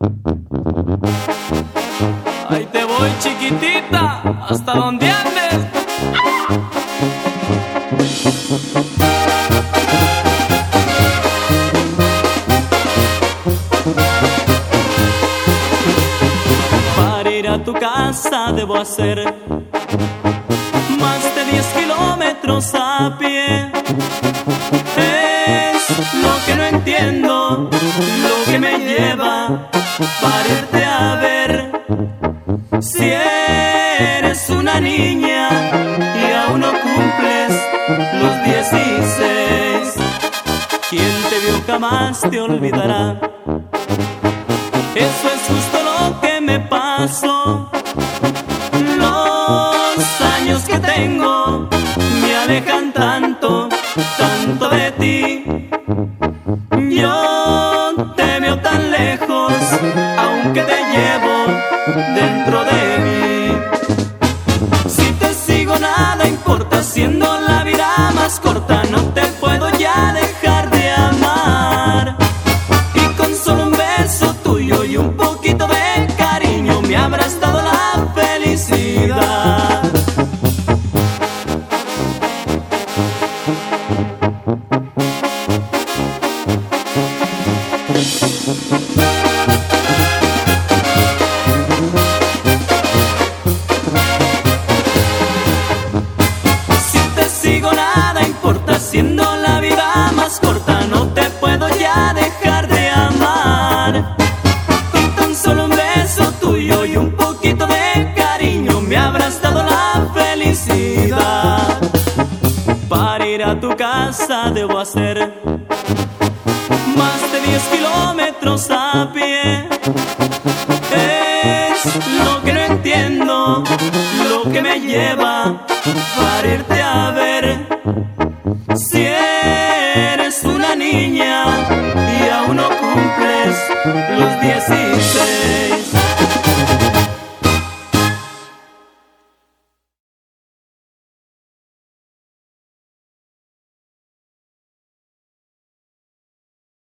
Ahí te voy chiquitita, hasta donde andes. Para ir a tu casa debo hacer más de 10 kilómetros a pie. Para irte a ver. Si eres una niña y aún no cumples los 16, quien te vio jamás te olvidará. Eso es justo lo que me pasó. Los años que tengo me alejan tanto aunque te llevo dentro de mí. Si te sigo nada importa, siendo la vida más corta, importa, siendo la vida más corta, no te puedo ya dejar de amar. Con tan solo un beso tuyo y un poquito de cariño me habrás dado la felicidad. Para ir a tu casa debo hacer más de 10 kilómetros a pie. Es lo que no entiendo, lo que me lleva para irte a ver. Eres